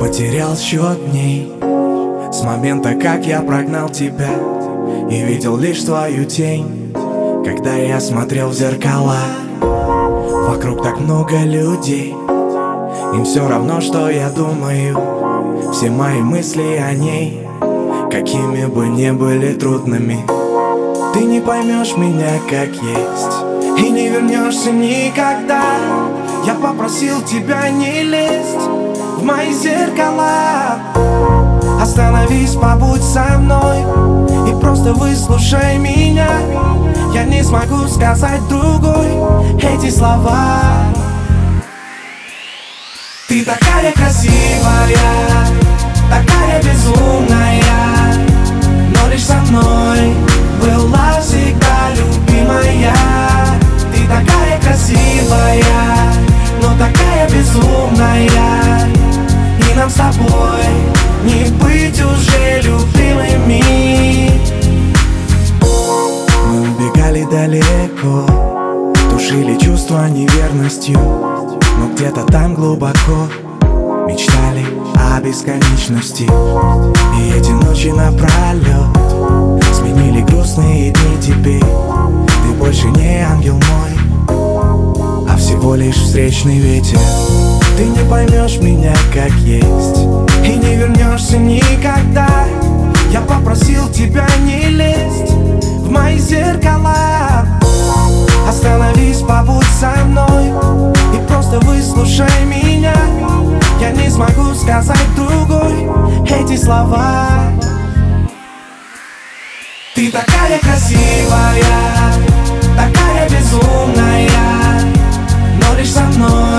считал счет дней. С момента, как я прогнал тебя И видел лишь твою тень. Когда я смотрел в зеркала Вокруг так много людей. Им все равно, что я думаю Все мои мысли о ней Какими бы ни были трудными. Ты не поймешь меня как есть И не вернешься никогда. Я попросил тебя не лезть мои зеркала. Остановись, побудь со мной И просто выслушай меня. Я не смогу сказать другой Эти слова. Ты такая красивая Такая безумная далеко. Тушили чувства неверностью Но где-то там глубоко. Мечтали о бесконечности. И эти ночи напролет Сменили грустные дни теперь. Ты больше не ангел мой А всего лишь встречный ветер. Ты не поймешь меня как есть И не вернешься никогда. Я попросил тебя не лезть смогу сказать другой Эти слова. Ты такая красивая Такая безумная Но лишь со мной